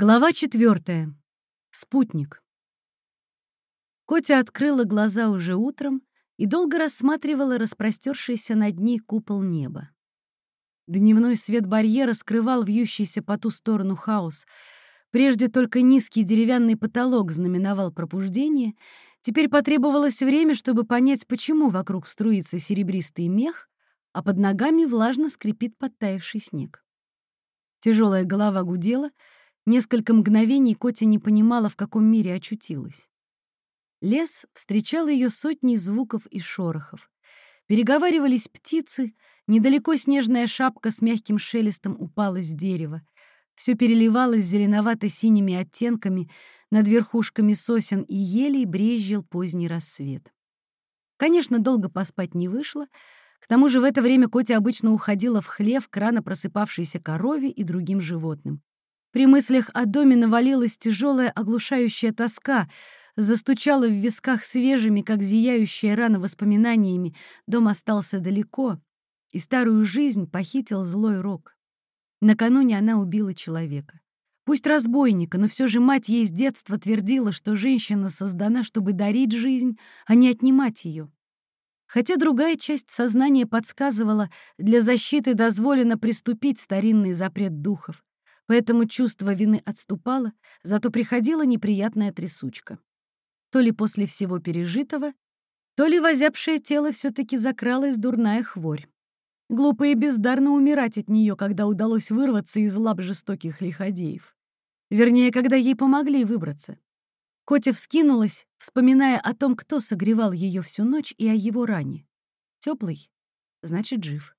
Глава четвертая. Спутник. Котя открыла глаза уже утром и долго рассматривала распростершийся над ней купол неба. Дневной свет барьера скрывал вьющийся по ту сторону хаос. Прежде только низкий деревянный потолок знаменовал пробуждение. Теперь потребовалось время, чтобы понять, почему вокруг струится серебристый мех, а под ногами влажно скрипит подтаявший снег. Тяжелая голова гудела — Несколько мгновений Котя не понимала, в каком мире очутилась. Лес встречал ее сотней звуков и шорохов. Переговаривались птицы, недалеко снежная шапка с мягким шелестом упала с дерева. Все переливалось зеленовато-синими оттенками, над верхушками сосен и елей брезжил поздний рассвет. Конечно, долго поспать не вышло, к тому же в это время Котя обычно уходила в хлев к рано просыпавшейся корове и другим животным. При мыслях о доме навалилась тяжелая оглушающая тоска, застучала в висках свежими, как зияющая рана воспоминаниями. Дом остался далеко, и старую жизнь похитил злой рок. Накануне она убила человека. Пусть разбойника, но все же мать ей с детства твердила, что женщина создана, чтобы дарить жизнь, а не отнимать ее. Хотя другая часть сознания подсказывала, для защиты дозволено приступить старинный запрет духов поэтому чувство вины отступало, зато приходила неприятная трясучка. То ли после всего пережитого, то ли возябшее тело все таки закралась дурная хворь. Глупо и бездарно умирать от нее, когда удалось вырваться из лап жестоких лиходеев. Вернее, когда ей помогли выбраться. Котя вскинулась, вспоминая о том, кто согревал ее всю ночь и о его ране. Теплый, значит, жив.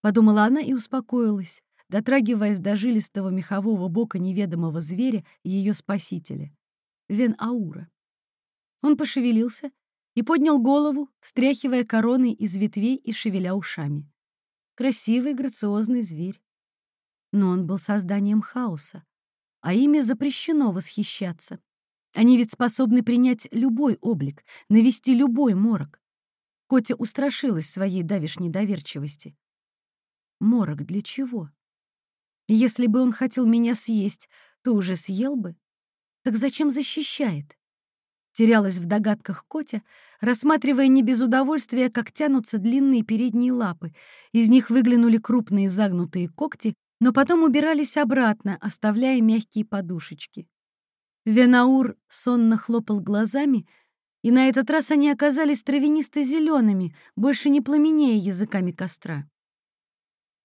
Подумала она и успокоилась, дотрагиваясь до жилистого мехового бока неведомого зверя и ее спасителя — Вен-Аура. Он пошевелился и поднял голову, встряхивая короной из ветвей и шевеля ушами. Красивый, грациозный зверь. Но он был созданием хаоса, а ими запрещено восхищаться. Они ведь способны принять любой облик, навести любой морок. Котя устрашилась своей давишней доверчивости. Морок для чего? Если бы он хотел меня съесть, то уже съел бы. Так зачем защищает? Терялась в догадках Котя, рассматривая не без удовольствия, как тянутся длинные передние лапы. Из них выглянули крупные загнутые когти, но потом убирались обратно, оставляя мягкие подушечки. Венаур сонно хлопал глазами, и на этот раз они оказались травянисто-зелеными, больше не пламенея языками костра.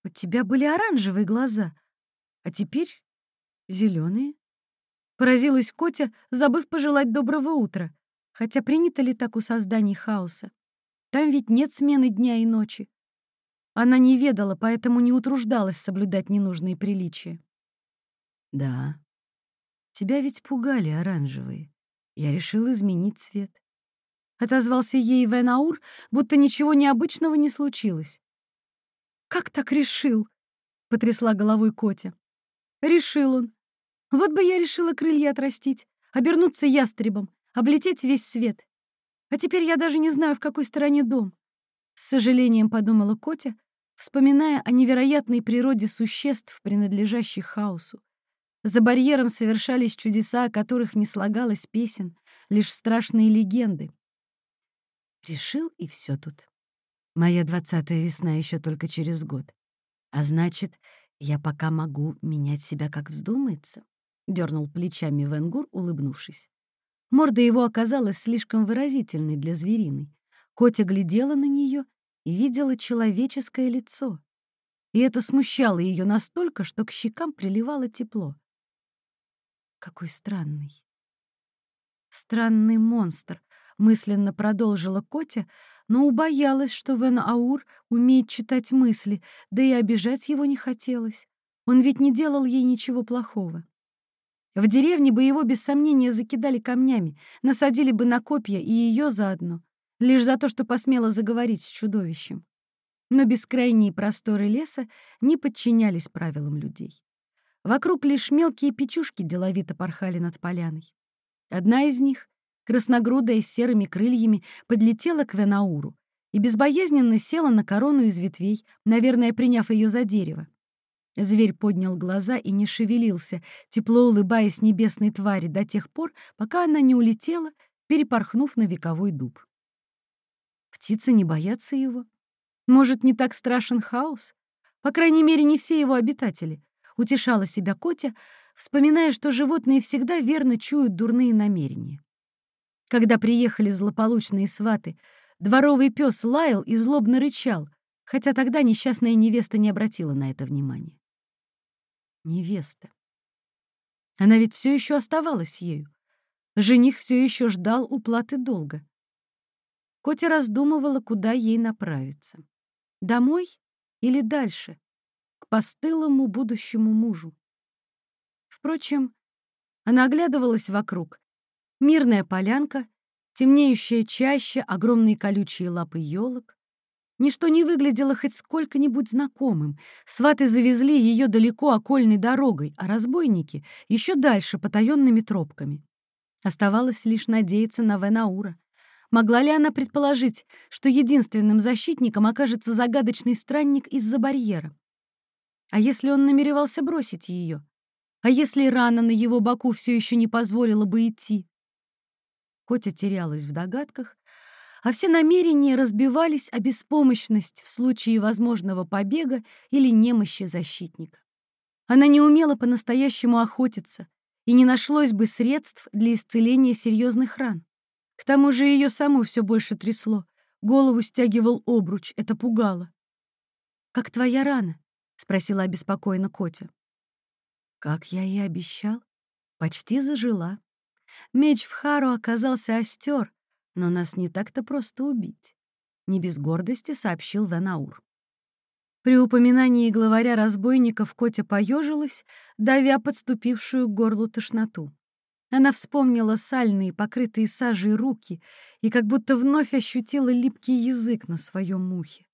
«У тебя были оранжевые глаза», а теперь зеленые. Поразилась Котя, забыв пожелать доброго утра. Хотя принято ли так у созданий хаоса? Там ведь нет смены дня и ночи. Она не ведала, поэтому не утруждалась соблюдать ненужные приличия. «Да, тебя ведь пугали оранжевые. Я решил изменить цвет». Отозвался ей Венаур, будто ничего необычного не случилось. «Как так решил?» — потрясла головой Котя. Решил он. Вот бы я решила крылья отрастить, обернуться ястребом, облететь весь свет. А теперь я даже не знаю, в какой стороне дом. С сожалением подумала Котя, вспоминая о невероятной природе существ, принадлежащих хаосу. За барьером совершались чудеса, о которых не слагалось песен, лишь страшные легенды. Решил, и все тут. Моя двадцатая весна еще только через год. А значит, «Я пока могу менять себя, как вздумается», — дернул плечами Венгур, улыбнувшись. Морда его оказалась слишком выразительной для звериной. Котя глядела на нее и видела человеческое лицо. И это смущало ее настолько, что к щекам приливало тепло. Какой странный. Странный монстр, мысленно продолжила Котя, но убоялась, что Вен Аур умеет читать мысли, да и обижать его не хотелось. Он ведь не делал ей ничего плохого. В деревне бы его без сомнения закидали камнями, насадили бы на копья и ее заодно, лишь за то, что посмела заговорить с чудовищем. Но бескрайние просторы леса не подчинялись правилам людей. Вокруг лишь мелкие печушки деловито порхали над поляной. Одна из них красногрудая с серыми крыльями, подлетела к Венауру и безбоязненно села на корону из ветвей, наверное, приняв ее за дерево. Зверь поднял глаза и не шевелился, тепло улыбаясь небесной твари до тех пор, пока она не улетела, перепорхнув на вековой дуб. Птицы не боятся его. Может, не так страшен хаос? По крайней мере, не все его обитатели. Утешала себя Котя, вспоминая, что животные всегда верно чуют дурные намерения. Когда приехали злополучные сваты, дворовый пес лаял и злобно рычал, хотя тогда несчастная невеста не обратила на это внимания. Невеста. Она ведь все еще оставалась ею. Жених все еще ждал уплаты долга. Котя раздумывала, куда ей направиться. Домой или дальше, к постылому будущему мужу. Впрочем, она оглядывалась вокруг. Мирная полянка, темнеющая чаще, огромные колючие лапы елок. Ничто не выглядело хоть сколько-нибудь знакомым. Сваты завезли ее далеко окольной дорогой, а разбойники — еще дальше, потаенными тропками. Оставалось лишь надеяться на Венаура. Могла ли она предположить, что единственным защитником окажется загадочный странник из-за барьера? А если он намеревался бросить ее? А если рана на его боку все еще не позволила бы идти? Котя терялась в догадках, а все намерения разбивались о беспомощность в случае возможного побега или немощи защитника. Она не умела по-настоящему охотиться, и не нашлось бы средств для исцеления серьезных ран. К тому же ее саму все больше трясло, голову стягивал обруч, это пугало. «Как твоя рана?» — спросила обеспокоенно Котя. Как я и обещал, почти зажила. Меч в Хару оказался остер, но нас не так-то просто убить. Не без гордости сообщил Венаур. При упоминании главаря разбойников Котя поежилась, давя подступившую к горлу тошноту. Она вспомнила сальные, покрытые сажей руки и как будто вновь ощутила липкий язык на своем мухе.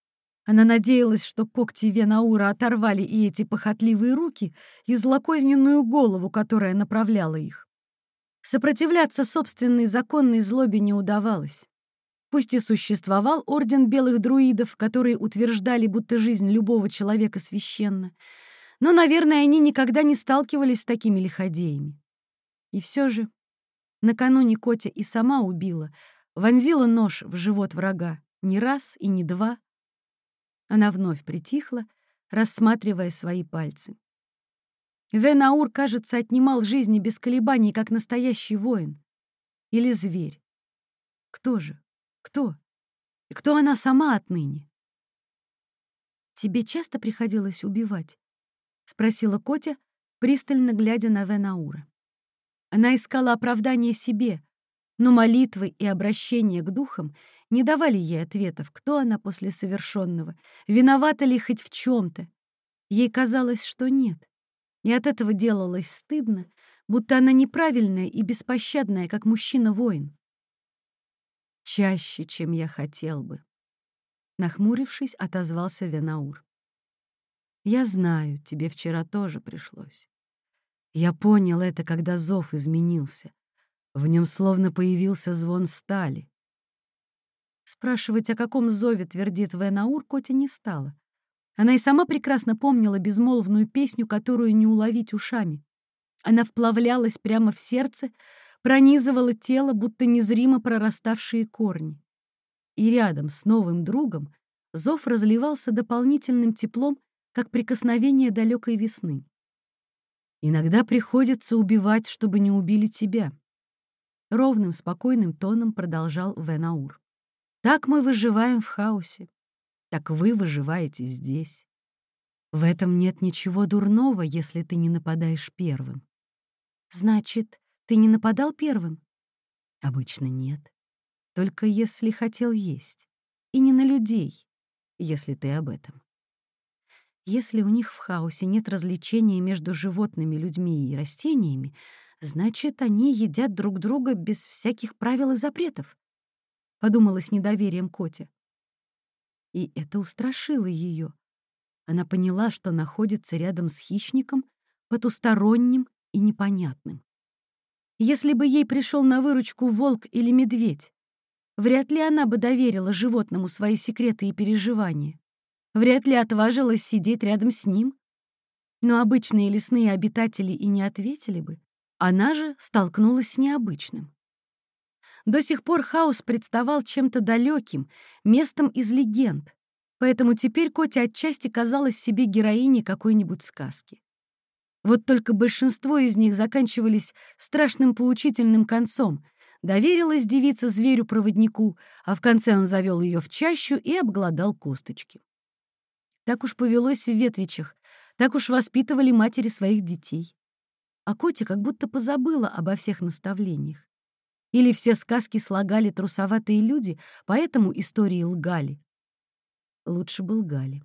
Она надеялась, что когти Венаура оторвали и эти похотливые руки, и злокозненную голову, которая направляла их. Сопротивляться собственной законной злобе не удавалось. Пусть и существовал орден белых друидов, которые утверждали, будто жизнь любого человека священна, но, наверное, они никогда не сталкивались с такими лиходеями. И все же накануне Котя и сама убила, вонзила нож в живот врага не раз и не два. Она вновь притихла, рассматривая свои пальцы. Венаур, кажется, отнимал жизни без колебаний, как настоящий воин. Или зверь. Кто же? Кто? И кто она сама отныне? «Тебе часто приходилось убивать?» — спросила Котя, пристально глядя на Венаура. Она искала оправдание себе, но молитвы и обращение к духам не давали ей ответов, кто она после совершенного, виновата ли хоть в чем то Ей казалось, что нет и от этого делалось стыдно, будто она неправильная и беспощадная, как мужчина-воин. «Чаще, чем я хотел бы», — нахмурившись, отозвался Венаур. «Я знаю, тебе вчера тоже пришлось. Я понял это, когда зов изменился. В нем словно появился звон стали. Спрашивать, о каком зове твердит Венаур, Котя не стала. Она и сама прекрасно помнила безмолвную песню, которую не уловить ушами. Она вплавлялась прямо в сердце, пронизывала тело, будто незримо прораставшие корни. И рядом с новым другом зов разливался дополнительным теплом, как прикосновение далекой весны. «Иногда приходится убивать, чтобы не убили тебя», — ровным, спокойным тоном продолжал Венаур. «Так мы выживаем в хаосе так вы выживаете здесь. В этом нет ничего дурного, если ты не нападаешь первым. Значит, ты не нападал первым? Обычно нет. Только если хотел есть. И не на людей, если ты об этом. Если у них в хаосе нет различения между животными, людьми и растениями, значит, они едят друг друга без всяких правил и запретов. Подумала с недоверием Котя и это устрашило ее. Она поняла, что находится рядом с хищником, потусторонним и непонятным. Если бы ей пришел на выручку волк или медведь, вряд ли она бы доверила животному свои секреты и переживания. Вряд ли отважилась сидеть рядом с ним. Но обычные лесные обитатели и не ответили бы. Она же столкнулась с необычным. До сих пор хаос представал чем-то далеким, местом из легенд, поэтому теперь Котя отчасти казалась себе героиней какой-нибудь сказки. Вот только большинство из них заканчивались страшным поучительным концом. Доверилась девица зверю-проводнику, а в конце он завел ее в чащу и обглодал косточки. Так уж повелось в ветвичах, так уж воспитывали матери своих детей. А Котя как будто позабыла обо всех наставлениях. Или все сказки слагали трусоватые люди, поэтому истории лгали. Лучше бы лгали.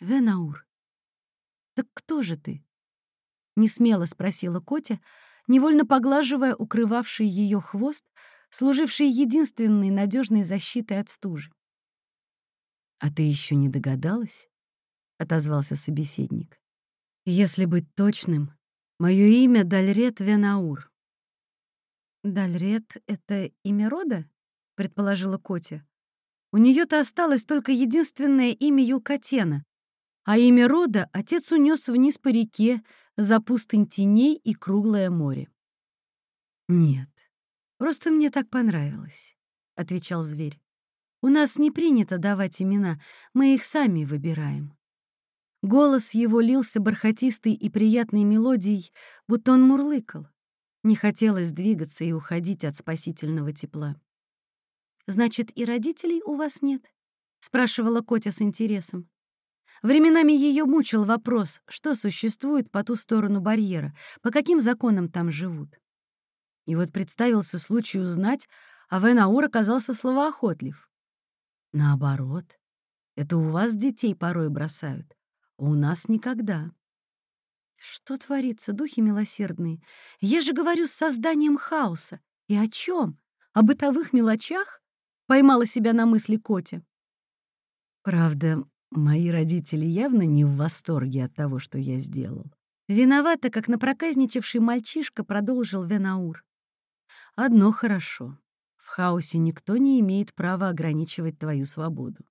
«Венаур, «Так кто же ты?» — несмело спросила Котя, невольно поглаживая укрывавший ее хвост, служивший единственной надежной защитой от стужи. «А ты еще не догадалась?» — отозвался собеседник. «Если быть точным, мое имя Дальрет Венаур». «Дальрет — это имя рода?» — предположила Котя. «У нее-то осталось только единственное имя Юлкатена, а имя рода отец унес вниз по реке за пустынь теней и круглое море. «Нет, просто мне так понравилось», — отвечал зверь. «У нас не принято давать имена, мы их сами выбираем». Голос его лился бархатистой и приятной мелодией, будто он мурлыкал. Не хотелось двигаться и уходить от спасительного тепла. «Значит, и родителей у вас нет?» — спрашивала Котя с интересом. Временами ее мучил вопрос, что существует по ту сторону барьера, по каким законам там живут. И вот представился случай узнать, а Венаур оказался словоохотлив. Наоборот, это у вас детей порой бросают, а у нас никогда. Что творится, духи милосердные? Я же говорю с созданием хаоса. И о чем? О бытовых мелочах? Поймала себя на мысли Котя. Правда, Мои родители явно не в восторге от того, что я сделал. Виновато, как напроказничавший мальчишка, продолжил Венаур. Одно хорошо. В хаосе никто не имеет права ограничивать твою свободу.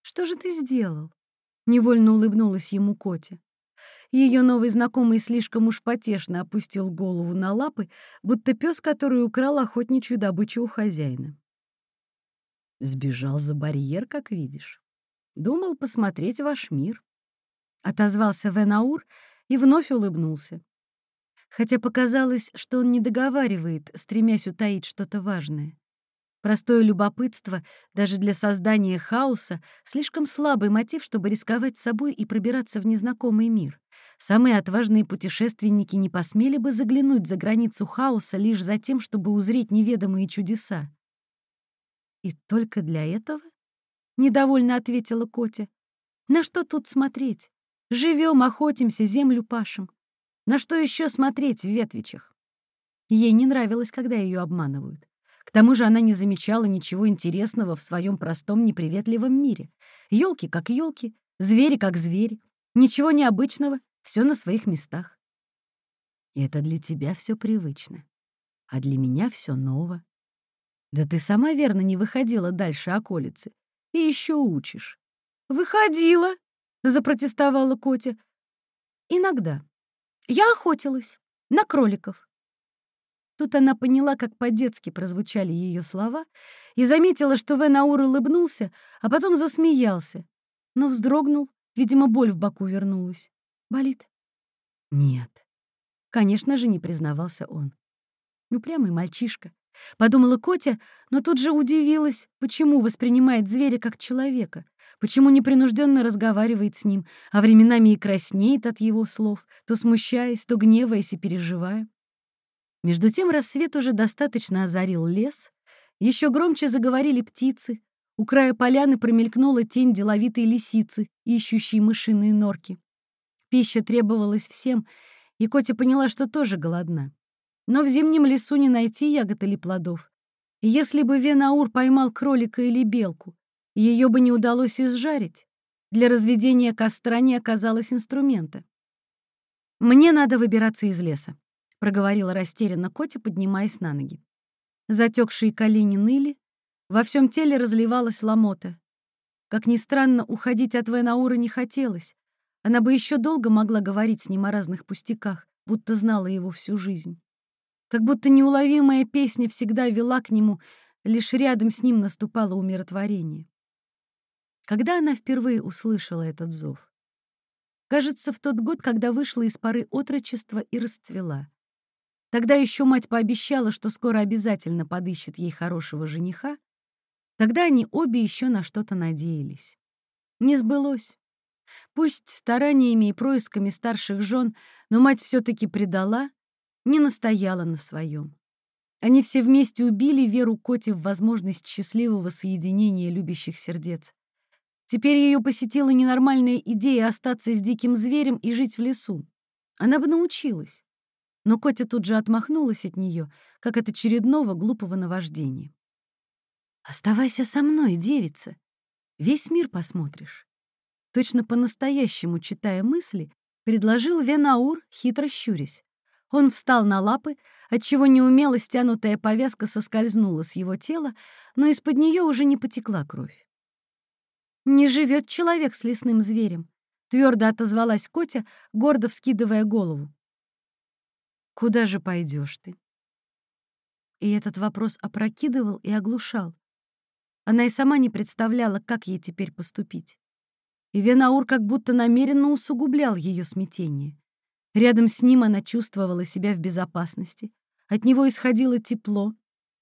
Что же ты сделал? Невольно улыбнулась ему Котя. Ее новый знакомый слишком уж потешно опустил голову на лапы, будто пес, который украл охотничью добычу у хозяина. Сбежал за барьер, как видишь. Думал посмотреть ваш мир. Отозвался Венаур и вновь улыбнулся. Хотя показалось, что он не договаривает, стремясь утаить что-то важное. Простое любопытство даже для создания хаоса — слишком слабый мотив, чтобы рисковать собой и пробираться в незнакомый мир. Самые отважные путешественники не посмели бы заглянуть за границу хаоса лишь за тем, чтобы узреть неведомые чудеса. И только для этого недовольно ответила Котя. На что тут смотреть? Живем, охотимся, землю пашем. На что еще смотреть в ветвичах? Ей не нравилось, когда ее обманывают. К тому же она не замечала ничего интересного в своем простом неприветливом мире. Елки как елки, звери как звери. Ничего необычного, все на своих местах. Это для тебя все привычно, а для меня все ново. Да ты сама верно не выходила дальше околицы и еще учишь». «Выходила», — запротестовала Котя. «Иногда. Я охотилась. На кроликов». Тут она поняла, как по-детски прозвучали ее слова, и заметила, что Венаур улыбнулся, а потом засмеялся. Но вздрогнул, видимо, боль в боку вернулась. «Болит?» «Нет». Конечно же, не признавался он. Упрямый мальчишка. Подумала Котя, но тут же удивилась, почему воспринимает зверя как человека, почему непринужденно разговаривает с ним, а временами и краснеет от его слов, то смущаясь, то гневаясь и переживая. Между тем рассвет уже достаточно озарил лес, еще громче заговорили птицы, у края поляны промелькнула тень деловитой лисицы, ищущей мышиные норки. Пища требовалась всем, и Котя поняла, что тоже голодна. Но в зимнем лесу не найти ягод или плодов. Если бы Венаур поймал кролика или белку, ее бы не удалось изжарить. Для разведения костра не оказалось инструмента. «Мне надо выбираться из леса», — проговорила растерянно Котя, поднимаясь на ноги. Затекшие колени ныли, во всем теле разливалась ломота. Как ни странно, уходить от Венаура не хотелось. Она бы еще долго могла говорить с ним о разных пустяках, будто знала его всю жизнь. Как будто неуловимая песня всегда вела к нему, лишь рядом с ним наступало умиротворение. Когда она впервые услышала этот зов? Кажется, в тот год, когда вышла из поры отрочества и расцвела. Тогда еще мать пообещала, что скоро обязательно подыщет ей хорошего жениха. Тогда они обе еще на что-то надеялись. Не сбылось. Пусть стараниями и происками старших жен, но мать все-таки предала, не настояла на своем. Они все вместе убили веру Коти в возможность счастливого соединения любящих сердец. Теперь ее посетила ненормальная идея остаться с диким зверем и жить в лесу. Она бы научилась. Но Котя тут же отмахнулась от нее, как от очередного глупого наваждения. «Оставайся со мной, девица. Весь мир посмотришь точно по-настоящему читая мысли, предложил Венаур, хитро щурясь. Он встал на лапы, отчего неумело стянутая повязка соскользнула с его тела, но из-под нее уже не потекла кровь. «Не живет человек с лесным зверем», — твердо отозвалась Котя, гордо вскидывая голову. «Куда же пойдешь ты?» И этот вопрос опрокидывал и оглушал. Она и сама не представляла, как ей теперь поступить и Венаур как будто намеренно усугублял ее смятение. Рядом с ним она чувствовала себя в безопасности, от него исходило тепло.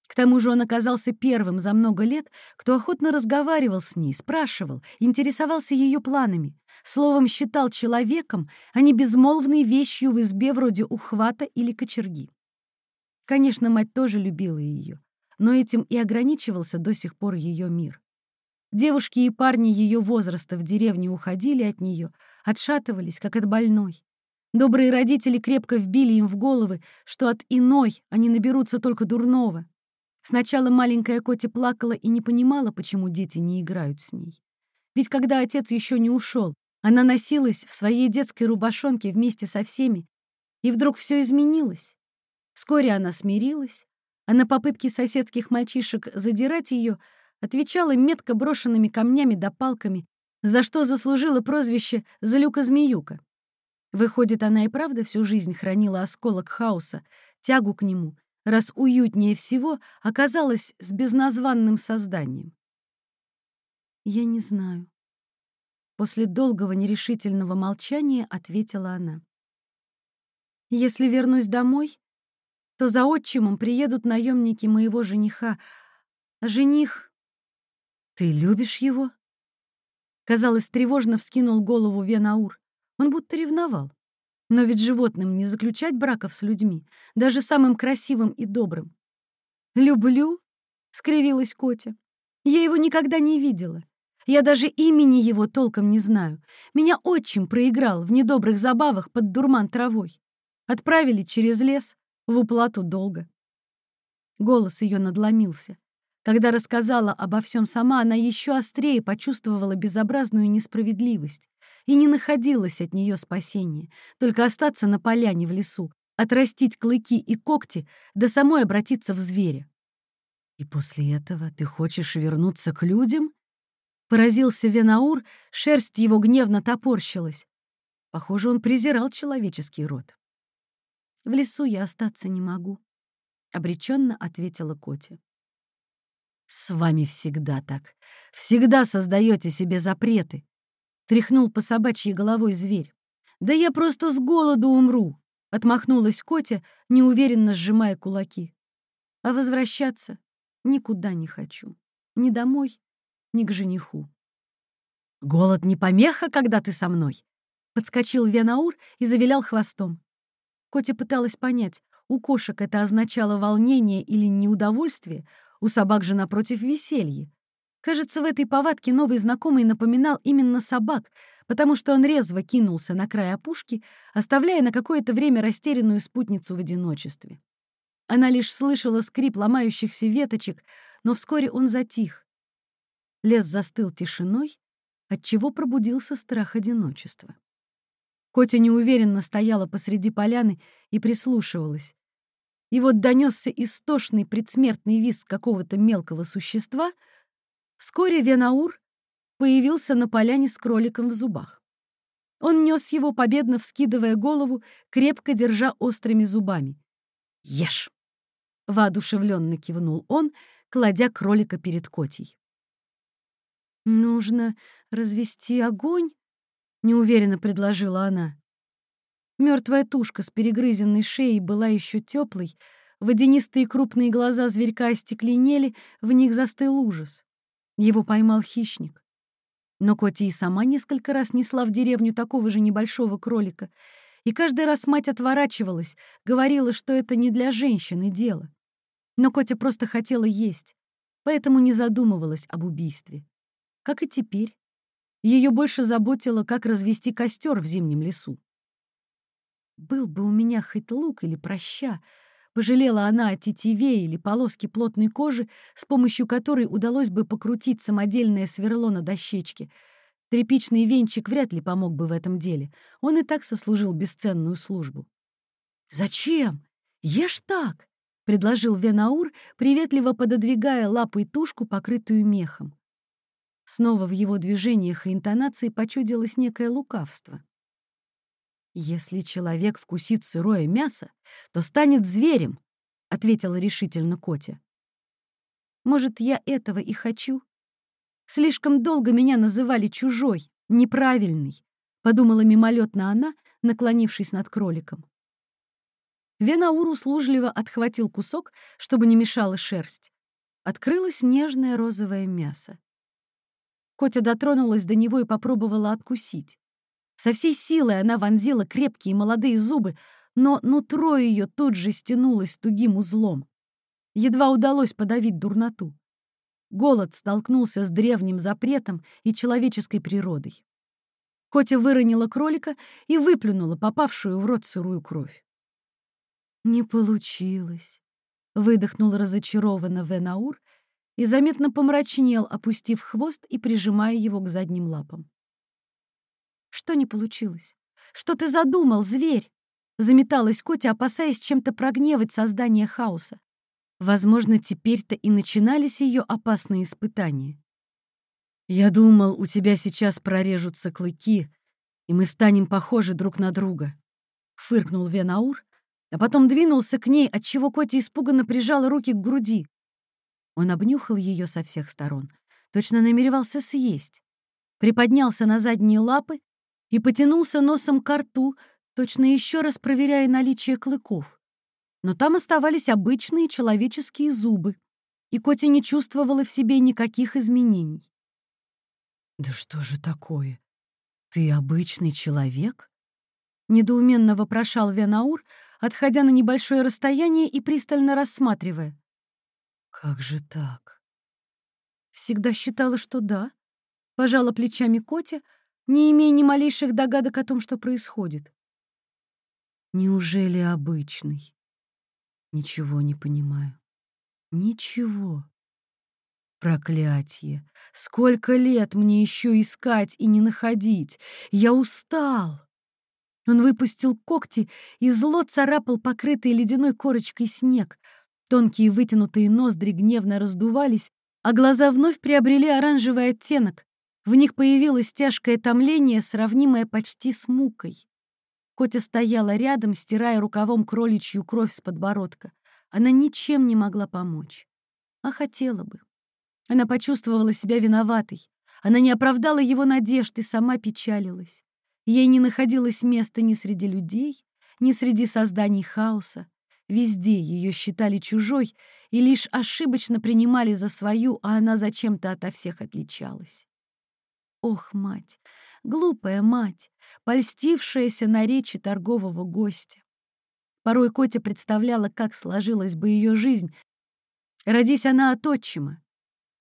К тому же он оказался первым за много лет, кто охотно разговаривал с ней, спрашивал, интересовался ее планами, словом, считал человеком, а не безмолвной вещью в избе вроде ухвата или кочерги. Конечно, мать тоже любила ее, но этим и ограничивался до сих пор ее мир. Девушки и парни ее возраста в деревне уходили от нее, отшатывались, как от больной. Добрые родители крепко вбили им в головы, что от иной они наберутся только дурного. Сначала маленькая Котя плакала и не понимала, почему дети не играют с ней. Ведь когда отец еще не ушел, она носилась в своей детской рубашонке вместе со всеми, и вдруг все изменилось. Вскоре она смирилась, а на попытки соседских мальчишек задирать ее — отвечала метко брошенными камнями да палками, за что заслужила прозвище «Залюка-змеюка». Выходит, она и правда всю жизнь хранила осколок хаоса, тягу к нему, раз уютнее всего оказалась с безназванным созданием. «Я не знаю». После долгого нерешительного молчания ответила она. «Если вернусь домой, то за отчимом приедут наемники моего жениха, а жених «Ты любишь его?» Казалось, тревожно вскинул голову Венаур. Он будто ревновал. Но ведь животным не заключать браков с людьми, даже самым красивым и добрым. «Люблю?» — скривилась Котя. «Я его никогда не видела. Я даже имени его толком не знаю. Меня отчим проиграл в недобрых забавах под дурман травой. Отправили через лес в уплату долга». Голос ее надломился. Когда рассказала обо всем сама, она еще острее почувствовала безобразную несправедливость и не находилась от нее спасения, только остаться на поляне в лесу, отрастить клыки и когти, да самой обратиться в зверя. «И после этого ты хочешь вернуться к людям?» Поразился Венаур, шерсть его гневно топорщилась. Похоже, он презирал человеческий род. «В лесу я остаться не могу», — обреченно ответила Котя. «С вами всегда так. Всегда создаете себе запреты», — тряхнул по собачьей головой зверь. «Да я просто с голоду умру», — отмахнулась Котя, неуверенно сжимая кулаки. «А возвращаться никуда не хочу. Ни домой, ни к жениху». «Голод не помеха, когда ты со мной», — подскочил Венаур и завилял хвостом. Котя пыталась понять, у кошек это означало волнение или неудовольствие, у собак же, напротив, веселье. Кажется, в этой повадке новый знакомый напоминал именно собак, потому что он резво кинулся на край опушки, оставляя на какое-то время растерянную спутницу в одиночестве. Она лишь слышала скрип ломающихся веточек, но вскоре он затих. Лес застыл тишиной, отчего пробудился страх одиночества. Котя неуверенно стояла посреди поляны и прислушивалась. И вот донесся истошный предсмертный визг какого-то мелкого существа. Вскоре Венаур появился на поляне с кроликом в зубах. Он нес его, победно вскидывая голову, крепко держа острыми зубами. «Ешь!» — воодушевленно кивнул он, кладя кролика перед Котей. «Нужно развести огонь?» — неуверенно предложила она. Мертвая тушка с перегрызенной шеей была еще теплой, водянистые крупные глаза зверька остекленели, в них застыл ужас. Его поймал хищник. Но Коти и сама несколько раз несла в деревню такого же небольшого кролика, и каждый раз мать отворачивалась, говорила, что это не для женщины дело. Но Котя просто хотела есть, поэтому не задумывалась об убийстве. Как и теперь. Ее больше заботило, как развести костер в зимнем лесу. Был бы у меня хоть лук или проща, пожалела она о тетиве или полоске плотной кожи, с помощью которой удалось бы покрутить самодельное сверло на дощечке. Тряпичный венчик вряд ли помог бы в этом деле. Он и так сослужил бесценную службу. «Зачем? Ешь так!» — предложил Венаур, приветливо пододвигая лапой тушку, покрытую мехом. Снова в его движениях и интонации почудилось некое лукавство. «Если человек вкусит сырое мясо, то станет зверем», — ответила решительно Котя. «Может, я этого и хочу? Слишком долго меня называли чужой, неправильный», — подумала мимолетно она, наклонившись над кроликом. Венаур услужливо отхватил кусок, чтобы не мешала шерсть. Открылось нежное розовое мясо. Котя дотронулась до него и попробовала откусить. Со всей силой она вонзила крепкие молодые зубы, но нутро ее тут же стянулось тугим узлом. Едва удалось подавить дурноту. Голод столкнулся с древним запретом и человеческой природой. Котя выронила кролика и выплюнула попавшую в рот сырую кровь. «Не получилось», — выдохнул разочарованно Венаур и заметно помрачнел, опустив хвост и прижимая его к задним лапам. Что не получилось? Что ты задумал, зверь? Заметалась Котя, опасаясь чем-то прогневать создание хаоса. Возможно, теперь-то и начинались ее опасные испытания. «Я думал, у тебя сейчас прорежутся клыки, и мы станем похожи друг на друга», — фыркнул Венаур, а потом двинулся к ней, отчего Котя испуганно прижала руки к груди. Он обнюхал ее со всех сторон, точно намеревался съесть, приподнялся на задние лапы и потянулся носом к рту, точно еще раз проверяя наличие клыков. Но там оставались обычные человеческие зубы, и Котя не чувствовала в себе никаких изменений. «Да что же такое? Ты обычный человек?» Недоуменно вопрошал Венаур, отходя на небольшое расстояние и пристально рассматривая. «Как же так?» Всегда считала, что да. Пожала плечами Котя, не имея ни малейших догадок о том, что происходит. Неужели обычный? Ничего не понимаю. Ничего. Проклятие! Сколько лет мне еще искать и не находить? Я устал! Он выпустил когти и зло царапал покрытый ледяной корочкой снег. Тонкие вытянутые ноздри гневно раздувались, а глаза вновь приобрели оранжевый оттенок, в них появилось тяжкое томление, сравнимое почти с мукой. Котя стояла рядом, стирая рукавом кроличью кровь с подбородка. Она ничем не могла помочь. А хотела бы. Она почувствовала себя виноватой. Она не оправдала его надежд и сама печалилась. Ей не находилось места ни среди людей, ни среди созданий хаоса. Везде ее считали чужой и лишь ошибочно принимали за свою, а она зачем-то ото всех отличалась. Ох, мать, глупая мать, польстившаяся на речи торгового гостя. Порой Котя представляла, как сложилась бы ее жизнь, родись она от отчима.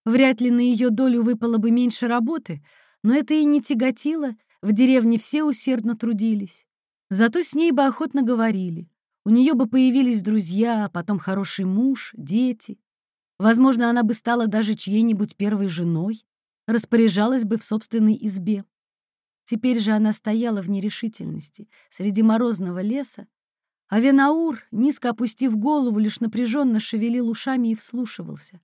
Вряд ли на ее долю выпало бы меньше работы, но это и не тяготило, в деревне все усердно трудились. Зато с ней бы охотно говорили. У нее бы появились друзья, а потом хороший муж, дети. Возможно, она бы стала даже чьей-нибудь первой женой распоряжалась бы в собственной избе. Теперь же она стояла в нерешительности среди морозного леса, а Венаур, низко опустив голову, лишь напряженно шевелил ушами и вслушивался.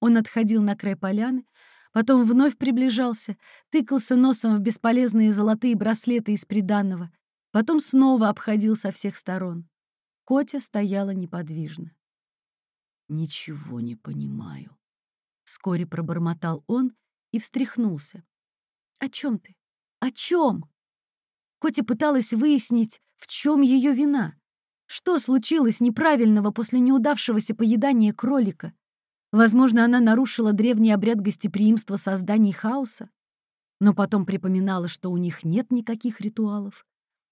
Он отходил на край поляны, потом вновь приближался, тыкался носом в бесполезные золотые браслеты из приданного, потом снова обходил со всех сторон. Котя стояла неподвижно. «Ничего не понимаю», — вскоре пробормотал он и встряхнулся. «О чем ты? О чем?» Котя пыталась выяснить, в чем ее вина. Что случилось неправильного после неудавшегося поедания кролика? Возможно, она нарушила древний обряд гостеприимства созданий хаоса, но потом припоминала, что у них нет никаких ритуалов.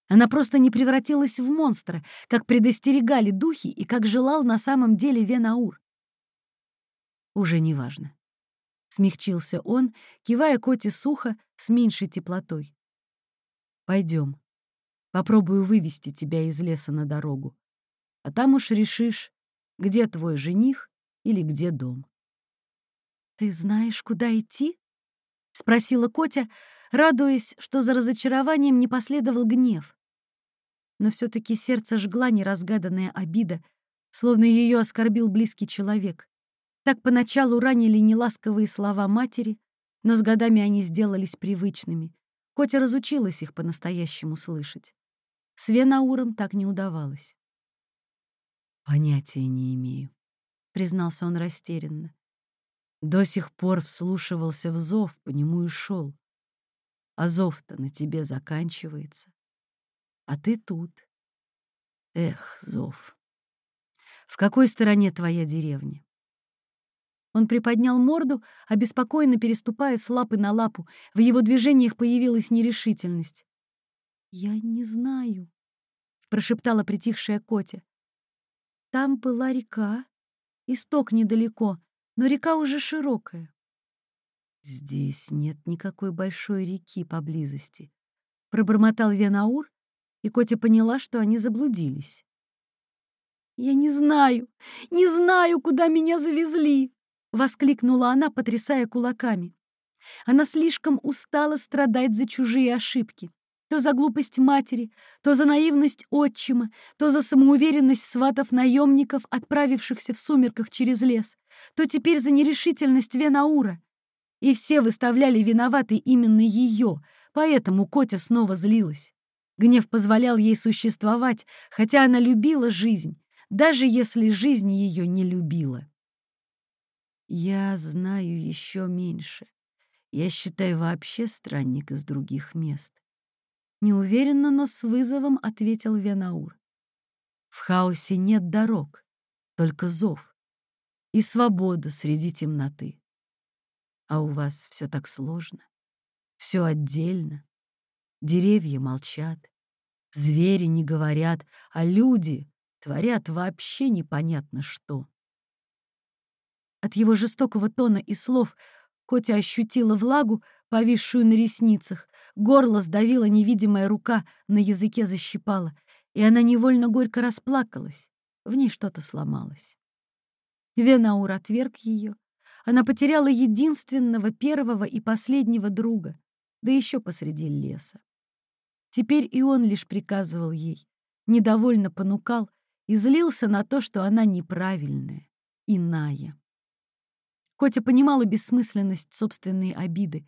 Она просто не превратилась в монстра, как предостерегали духи и как желал на самом деле Венаур. Уже неважно. Смягчился он, кивая Коте сухо с меньшей теплотой. Пойдем. Попробую вывести тебя из леса на дорогу. А там уж решишь, где твой жених или где дом. «Ты знаешь, куда идти?» — спросила Котя, радуясь, что за разочарованием не последовал гнев. Но все таки сердце жгла неразгаданная обида, словно ее оскорбил близкий человек. Так поначалу ранили неласковые слова матери, но с годами они сделались привычными. Котя разучилась их по-настоящему слышать. С Венауром так не удавалось. «Понятия не имею», — признался он растерянно. До сих пор вслушивался в зов, по нему и шел. А зов-то на тебе заканчивается. А ты тут. Эх, зов. В какой стороне твоя деревня? Он приподнял морду, обеспокоенно переступая с лапы на лапу. В его движениях появилась нерешительность. «Я не знаю», — прошептала притихшая Котя. «Там была река, исток недалеко, но река уже широкая». «Здесь нет никакой большой реки поблизости», — пробормотал Венаур, и Котя поняла, что они заблудились. «Я не знаю, не знаю, куда меня завезли!» — воскликнула она, потрясая кулаками. Она слишком устала страдать за чужие ошибки. То за глупость матери, то за наивность отчима, то за самоуверенность сватов-наемников, отправившихся в сумерках через лес, то теперь за нерешительность Венаура. И все выставляли виноватой именно ее, поэтому Котя снова злилась. Гнев позволял ей существовать, хотя она любила жизнь, даже если жизнь ее не любила. Я знаю еще меньше. Я считаю вообще странник из других мест. Неуверенно, но с вызовом ответил Венаур. В хаосе нет дорог, только зов и свобода среди темноты. А у вас все так сложно, все отдельно. Деревья молчат, звери не говорят, а люди творят вообще непонятно что. От его жестокого тона и слов Котя ощутила влагу, повисшую на ресницах, горло сдавила невидимая рука, на языке защипала, и она невольно горько расплакалась. В ней что-то сломалось. Венаур отверг ее. Она потеряла единственного, первого и последнего друга, да еще посреди леса. Теперь и он лишь приказывал ей, недовольно понукал и злился на то, что она неправильная, иная. Котя понимала бессмысленность собственной обиды,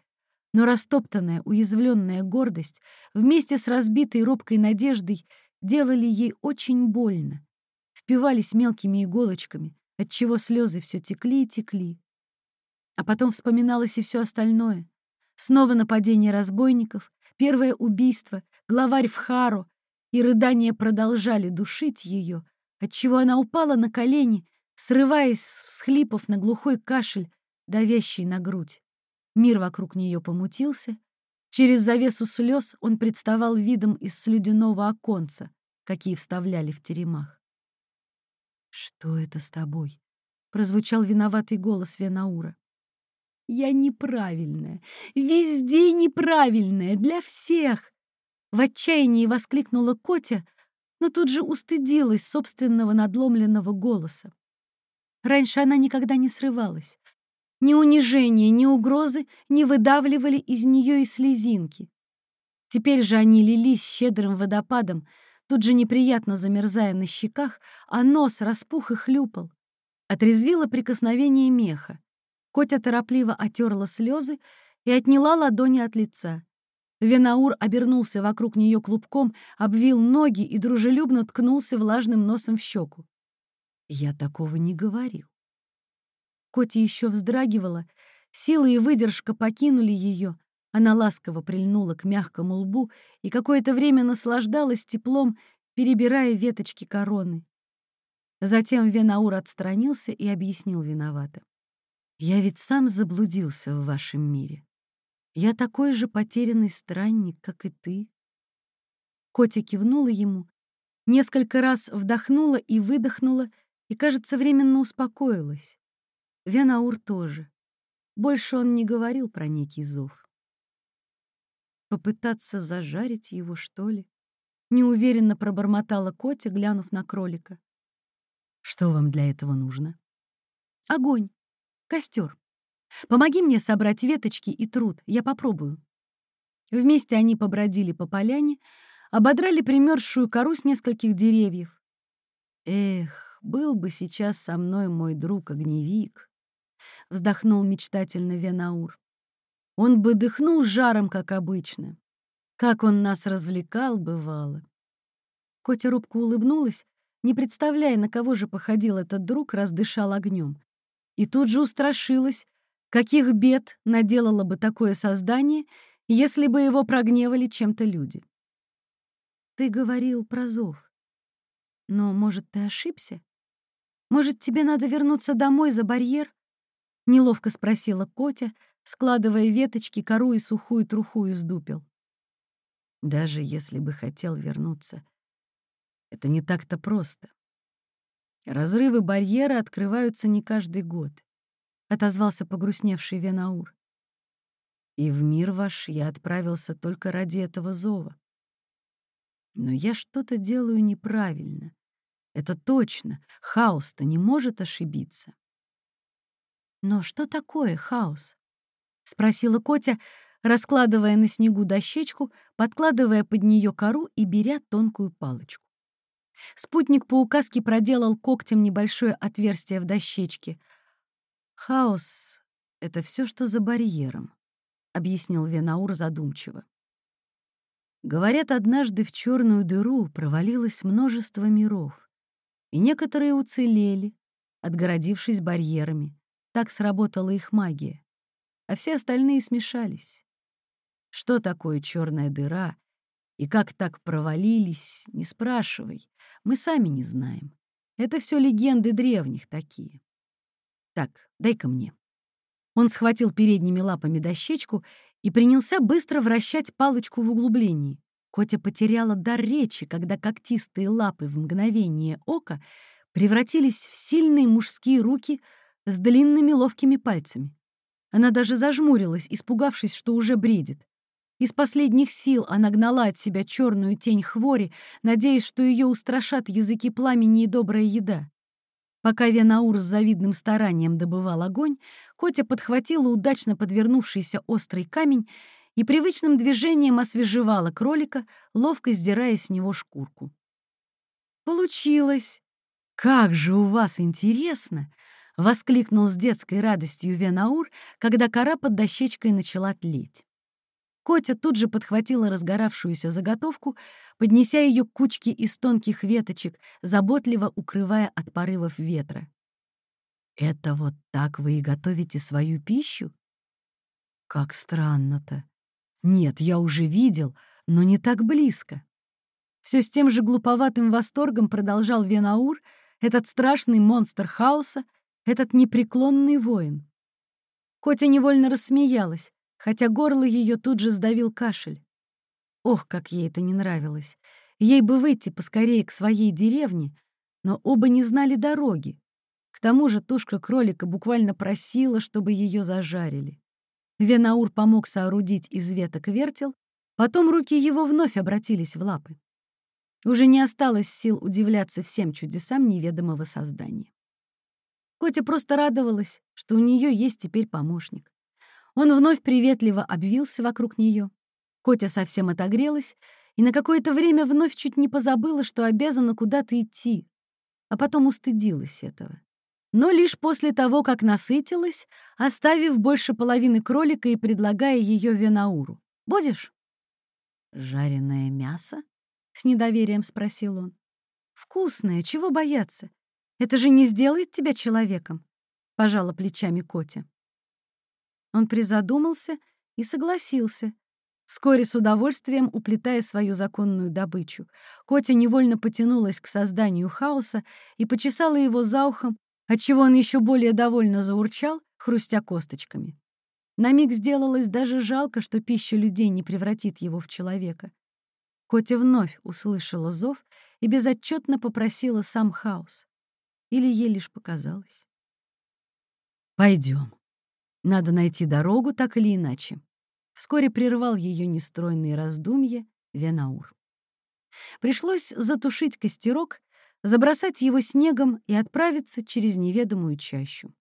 но растоптанная, уязвленная гордость вместе с разбитой робкой надеждой делали ей очень больно, впивались мелкими иголочками, отчего слезы все текли и текли. А потом вспоминалось и все остальное. Снова нападение разбойников, первое убийство, главарь в Хару, и рыдания продолжали душить ее, отчего она упала на колени срываясь с всхлипов на глухой кашель, давящий на грудь. Мир вокруг нее помутился. Через завесу слез он представал видом из слюдяного оконца, какие вставляли в теремах. «Что это с тобой?» — прозвучал виноватый голос Венаура. «Я неправильная, везде неправильная, для всех!» В отчаянии воскликнула Котя, но тут же устыдилась собственного надломленного голоса. Раньше она никогда не срывалась. Ни унижения, ни угрозы не выдавливали из нее и слезинки. Теперь же они лились щедрым водопадом, тут же неприятно замерзая на щеках, а нос распух и хлюпал. Отрезвило прикосновение меха. Котя торопливо отерла слезы и отняла ладони от лица. Венаур обернулся вокруг нее клубком, обвил ноги и дружелюбно ткнулся влажным носом в щеку. Я такого не говорил. Котя еще вздрагивала, силы и выдержка покинули ее. Она ласково прильнула к мягкому лбу и какое-то время наслаждалась теплом, перебирая веточки короны. Затем Венаур отстранился и объяснил виновато. «Я ведь сам заблудился в вашем мире. Я такой же потерянный странник, как и ты». Котя кивнула ему, несколько раз вдохнула и выдохнула, и, кажется, временно успокоилась. Венаур тоже. Больше он не говорил про некий зов. Попытаться зажарить его, что ли? Неуверенно пробормотала Котя, глянув на кролика. Что вам для этого нужно? Огонь. Костер. Помоги мне собрать веточки и труд, я попробую. Вместе они побродили по поляне, ободрали примерзшую кору с нескольких деревьев. Эх, был бы сейчас со мной мой друг-огневик, вздохнул мечтательно Венаур. Он бы дыхнул жаром, как обычно. Как он нас развлекал, бывало. Котя робко улыбнулась, не представляя, на кого же походил этот друг, раз дышал огнем. И тут же устрашилась, каких бед наделало бы такое создание, если бы его прогневали чем-то люди. Ты говорил про зов. Но, может, ты ошибся? Может, тебе надо вернуться домой за барьер? Неловко спросила Котя, складывая веточки, кору и сухую труху из дупел. Даже если бы хотел вернуться, это не так-то просто. Разрывы барьера открываются не каждый год, отозвался погрустневший Венаур. И в мир ваш я отправился только ради этого зова. Но я что-то делаю неправильно. Это точно. Хаос-то не может ошибиться. Но что такое хаос? спросила Котя, раскладывая на снегу дощечку, подкладывая под нее кору и беря тонкую палочку. Спутник по указке проделал когтем небольшое отверстие в дощечке. «Хаос — это все, что за барьером», — объяснил Венаур задумчиво. Говорят, однажды в черную дыру провалилось множество миров, и некоторые уцелели, отгородившись барьерами. Так сработала их магия, а все остальные смешались. Что такое черная дыра и как так провалились, не спрашивай. Мы сами не знаем. Это все легенды древних такие. Так, дай-ка мне. Он схватил передними лапами дощечку и принялся быстро вращать палочку в углублении. Котя потеряла дар речи, когда когтистые лапы в мгновение ока превратились в сильные мужские руки с длинными ловкими пальцами. Она даже зажмурилась, испугавшись, что уже бредит. Из последних сил она гнала от себя черную тень хвори, надеясь, что ее устрашат языки пламени и добрая еда. Пока Венаур с завидным старанием добывал огонь, Котя подхватила удачно подвернувшийся острый камень и привычным движением освежевала кролика, ловко сдирая с него шкурку. «Получилось! Как же у вас интересно!» — воскликнул с детской радостью Венаур, когда кора под дощечкой начала тлеть. Котя тут же подхватила разгоравшуюся заготовку, поднеся ее к кучке из тонких веточек, заботливо укрывая от порывов ветра. «Это вот так вы и готовите свою пищу?» «Как странно-то. Нет, я уже видел, но не так близко». Все с тем же глуповатым восторгом продолжал Венаур, этот страшный монстр хаоса, этот непреклонный воин. Котя невольно рассмеялась хотя горло ее тут же сдавил кашель. Ох, как ей это не нравилось. Ей бы выйти поскорее к своей деревне, но оба не знали дороги. К тому же тушка кролика буквально просила, чтобы ее зажарили. Венаур помог соорудить из веток вертел, потом руки его вновь обратились в лапы. Уже не осталось сил удивляться всем чудесам неведомого создания. Котя просто радовалась, что у нее есть теперь помощник. Он вновь приветливо обвился вокруг нее. Котя совсем отогрелась и на какое-то время вновь чуть не позабыла, что обязана куда-то идти, а потом устыдилась этого. Но лишь после того, как насытилась, оставив больше половины кролика и предлагая ее Венауру. «Будешь?» «Жареное мясо?» — с недоверием спросил он. «Вкусное, чего бояться? Это же не сделает тебя человеком», — пожала плечами Котя. Он призадумался и согласился, вскоре с удовольствием уплетая свою законную добычу. Котя невольно потянулась к созданию хаоса и почесала его за ухом, отчего он еще более довольно заурчал, хрустя косточками. На миг сделалось даже жалко, что пища людей не превратит его в человека. Котя вновь услышала зов и безотчетно попросила сам хаос. Или ей лишь показалось. Пойдем. Надо найти дорогу так или иначе. Вскоре прервал ее нестройные раздумья Венаур. Пришлось затушить костерок забросать его снегом и отправиться через неведомую чащу.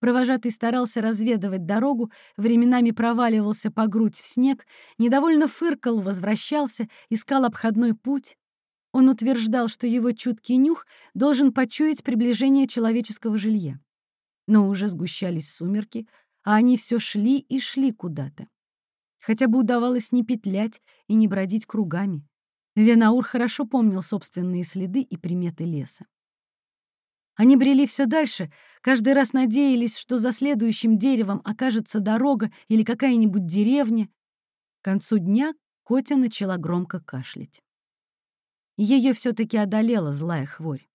Провожатый старался разведывать дорогу, временами проваливался по грудь в снег, недовольно фыркал, возвращался, искал обходной путь. Он утверждал, что его чуткий нюх должен почуять приближение человеческого жилья. Но уже сгущались сумерки, а они все шли и шли куда-то. Хотя бы удавалось не петлять и не бродить кругами. Венаур хорошо помнил собственные следы и приметы леса. Они брели все дальше, каждый раз надеялись, что за следующим деревом окажется дорога или какая-нибудь деревня. К концу дня Котя начала громко кашлять. Ее все-таки одолела злая хворь.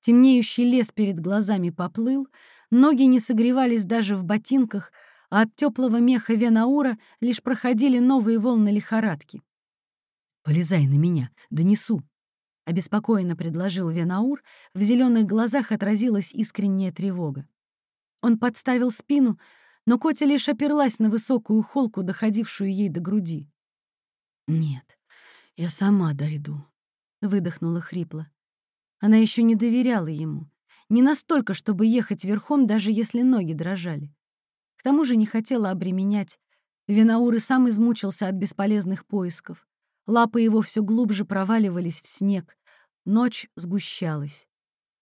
Темнеющий лес перед глазами поплыл, ноги не согревались даже в ботинках, а от теплого меха Венаура лишь проходили новые волны лихорадки. «Полезай на меня, донесу», — обеспокоенно предложил Венаур, в зеленых глазах отразилась искренняя тревога. Он подставил спину, но Котя лишь оперлась на высокую холку, доходившую ей до груди. «Нет, я сама дойду», — выдохнула хрипло. Она еще не доверяла ему, не настолько, чтобы ехать верхом, даже если ноги дрожали. К тому же не хотела обременять. Венаур и сам измучился от бесполезных поисков. Лапы его все глубже проваливались в снег. Ночь сгущалась.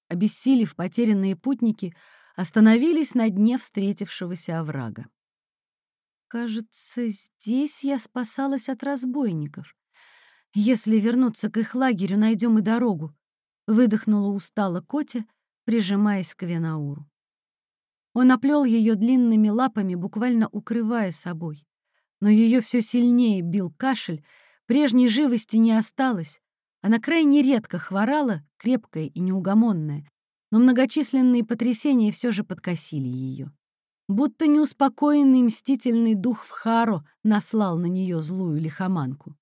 Обессилев, потерянные путники остановились на дне встретившегося оврага. Кажется, здесь я спасалась от разбойников. Если вернуться к их лагерю, найдем и дорогу. Выдохнула устало Котя, прижимаясь к Венауру. Он оплел ее длинными лапами, буквально укрывая собой. Но ее все сильнее бил кашель, Прежней живости не осталось. Она крайне редко хворала, крепкая и неугомонная, но многочисленные потрясения все же подкосили ее. Будто неуспокоенный мстительный дух Вхаро наслал на нее злую лихоманку.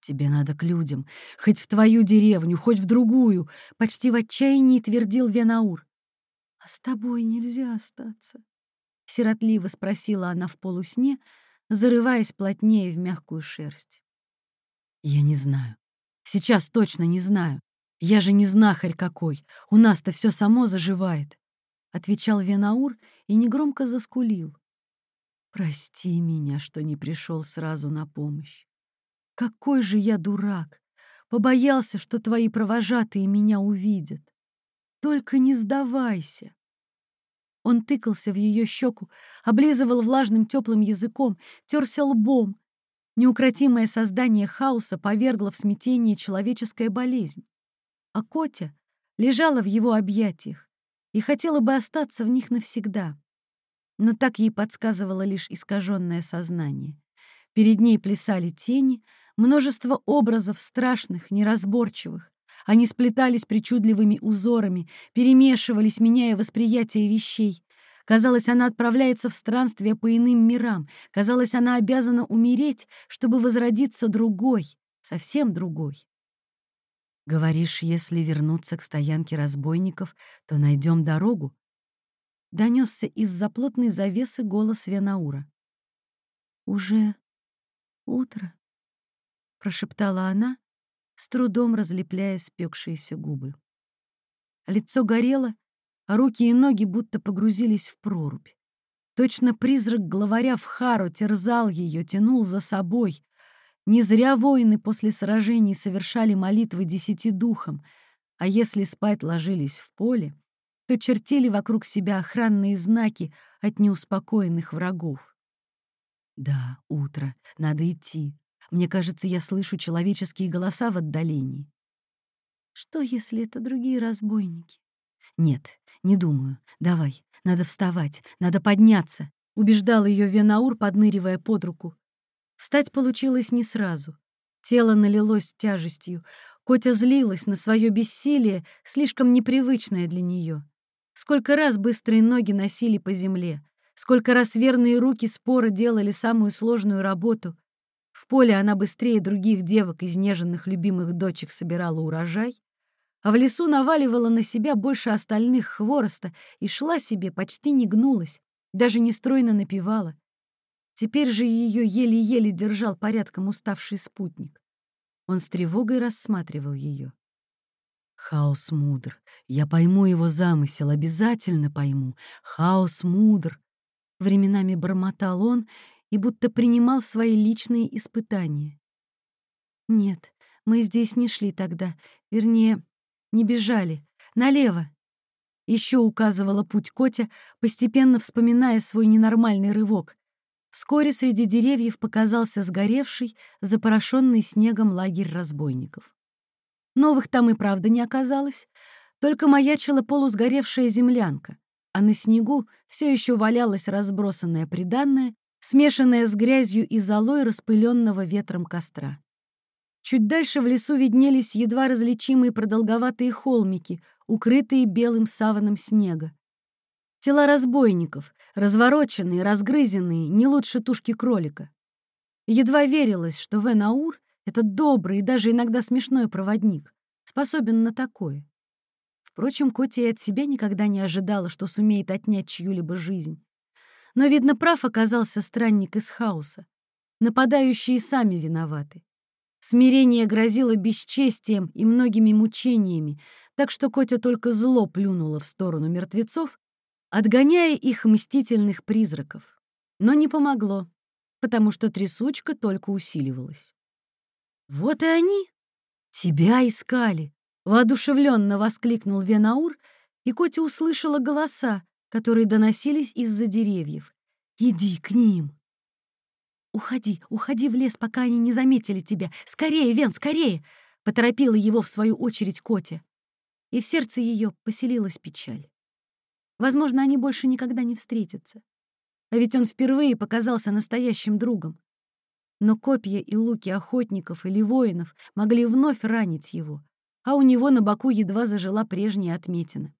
«Тебе надо к людям, хоть в твою деревню, хоть в другую», — почти в отчаянии твердил Венаур. «А с тобой нельзя остаться?» — сиротливо спросила она в полусне, — зарываясь плотнее в мягкую шерсть. «Я не знаю. Сейчас точно не знаю. Я же не знахарь какой. У нас-то все само заживает», — отвечал Венаур и негромко заскулил. «Прости меня, что не пришел сразу на помощь. Какой же я дурак! Побоялся, что твои провожатые меня увидят. Только не сдавайся!» Он тыкался в ее щеку, облизывал влажным теплым языком, терся лбом. Неукротимое создание хаоса повергло в смятение человеческая болезнь. А Котя лежала в его объятиях и хотела бы остаться в них навсегда. Но так ей подсказывало лишь искаженное сознание. Перед ней плясали тени, множество образов страшных, неразборчивых. Они сплетались причудливыми узорами, перемешивались, меняя восприятие вещей. Казалось, она отправляется в странствие по иным мирам. Казалось, она обязана умереть, чтобы возродиться другой, совсем другой. «Говоришь, если вернуться к стоянке разбойников, то найдем дорогу?» Донесся из-за плотной завесы голос Венаура. «Уже утро», — прошептала она, с трудом разлепляя спекшиеся губы. Лицо горело, а руки и ноги будто погрузились в прорубь. Точно призрак главаря в Хару терзал ее, тянул за собой. Не зря воины после сражений совершали молитвы десяти духам, а если спать ложились в поле, то чертили вокруг себя охранные знаки от неуспокоенных врагов. Да, утро, надо идти. Мне кажется, я слышу человеческие голоса в отдалении. Что, если это другие разбойники? Нет, не думаю. Давай, надо вставать, надо подняться, убеждал ее Венаур, подныривая под руку. Встать получилось не сразу. Тело налилось тяжестью. Котя злилась на свое бессилие, слишком непривычное для нее. Сколько раз быстрые ноги носили по земле, сколько раз верные руки спора делали самую сложную работу. В поле она быстрее других девок, изнеженных любимых дочек, собирала урожай, а в лесу наваливала на себя больше остальных хвороста и шла себе, почти не гнулась, даже нестройно напевала. Теперь же ее еле-еле держал порядком уставший спутник. Он с тревогой рассматривал ее. Хаос мудр. Я пойму его замысел, обязательно пойму. Хаос мудр. Временами бормотал он и будто принимал свои личные испытания. Нет, мы здесь не шли тогда. Вернее, не бежали. Налево. Еще указывала путь Котя, постепенно вспоминая свой ненормальный рывок. Вскоре среди деревьев показался сгоревший, запорошенный снегом лагерь разбойников. Новых там и правда не оказалось, только маячила полусгоревшая землянка, а на снегу все еще валялась разбросанная приданная, смешанная с грязью и золой распыленного ветром костра. Чуть дальше в лесу виднелись едва различимые продолговатые холмики, укрытые белым саваном снега. Тела разбойников, развороченные, разгрызенные, не лучше тушки кролика. Едва верилось, что Венаур этот добрый и даже иногда смешной проводник способен на такое. Впрочем, Котя и от себя никогда не ожидала, что сумеет отнять чью-либо жизнь. Но, видно, прав оказался странник из хаоса. Нападающие сами виноваты. Смирение грозило бесчестием и многими мучениями, так что Котя только зло плюнула в сторону мертвецов, отгоняя их мстительных призраков. Но не помогло, потому что трясучка только усиливалась. «Вот и они! Тебя искали!» — воодушевленно воскликнул Венаур, и Котя услышала голоса, которые доносились из-за деревьев. «Иди к ним!» «Уходи, уходи в лес, пока они не заметили тебя! Скорее, Вен, скорее!» — поторопила его в свою очередь Котя. И в сердце ее поселилась печаль. Возможно, они больше никогда не встретятся. А ведь он впервые показался настоящим другом но копья и луки охотников или воинов могли вновь ранить его, а у него на боку едва зажила прежняя отметина.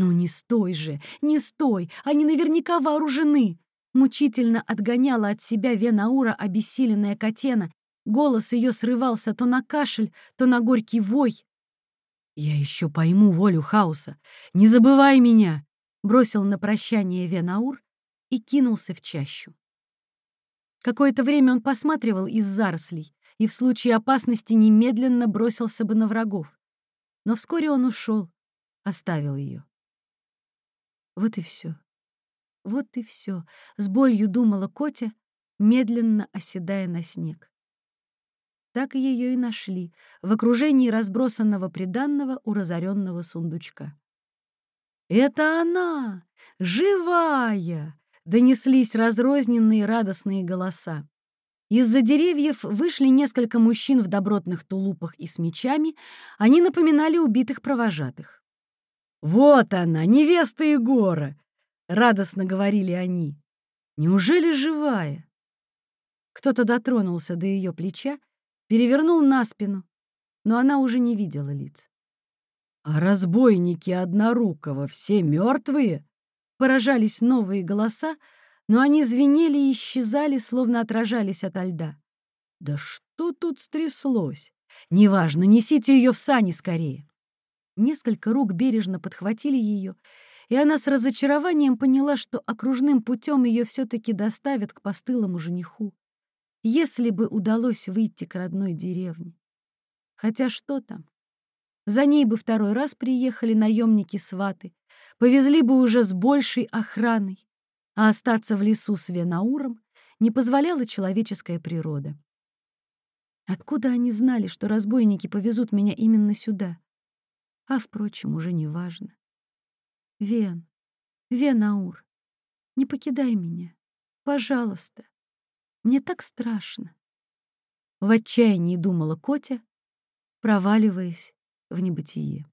«Ну не стой же, не стой! Они наверняка вооружены!» Мучительно отгоняла от себя Венаура обессиленная Катена. Голос ее срывался то на кашель, то на горький вой. «Я еще пойму волю хаоса. Не забывай меня!» Бросил на прощание Венаур и кинулся в чащу. Какое-то время он посматривал из зарослей и в случае опасности немедленно бросился бы на врагов. Но вскоре он ушел, оставил ее. Вот и все. Вот и все. С болью думала Котя, медленно оседая на снег. Так ее и нашли, в окружении разбросанного приданного у разоренного сундучка. «Это она! Живая!» донеслись разрозненные радостные голоса. Из-за деревьев вышли несколько мужчин в добротных тулупах и с мечами, они напоминали убитых провожатых. «Вот она, невеста Егора!» — радостно говорили они. «Неужели живая?» Кто-то дотронулся до ее плеча, перевернул на спину, но она уже не видела лиц. «А разбойники Однорукого все мертвые?» Поражались новые голоса, но они звенели и исчезали, словно отражались ото льда. «Да что тут стряслось? Неважно, несите ее в сани скорее!» Несколько рук бережно подхватили ее, и она с разочарованием поняла, что окружным путем ее все-таки доставят к постылому жениху. Если бы удалось выйти к родной деревне. Хотя что там? За ней бы второй раз приехали наемники-сваты, повезли бы уже с большей охраной, а остаться в лесу с Венауром не позволяла человеческая природа. Откуда они знали, что разбойники повезут меня именно сюда? А, впрочем, уже не важно. Вен, Венаур, не покидай меня, пожалуйста. Мне так страшно. В отчаянии думала Котя, проваливаясь в небытие.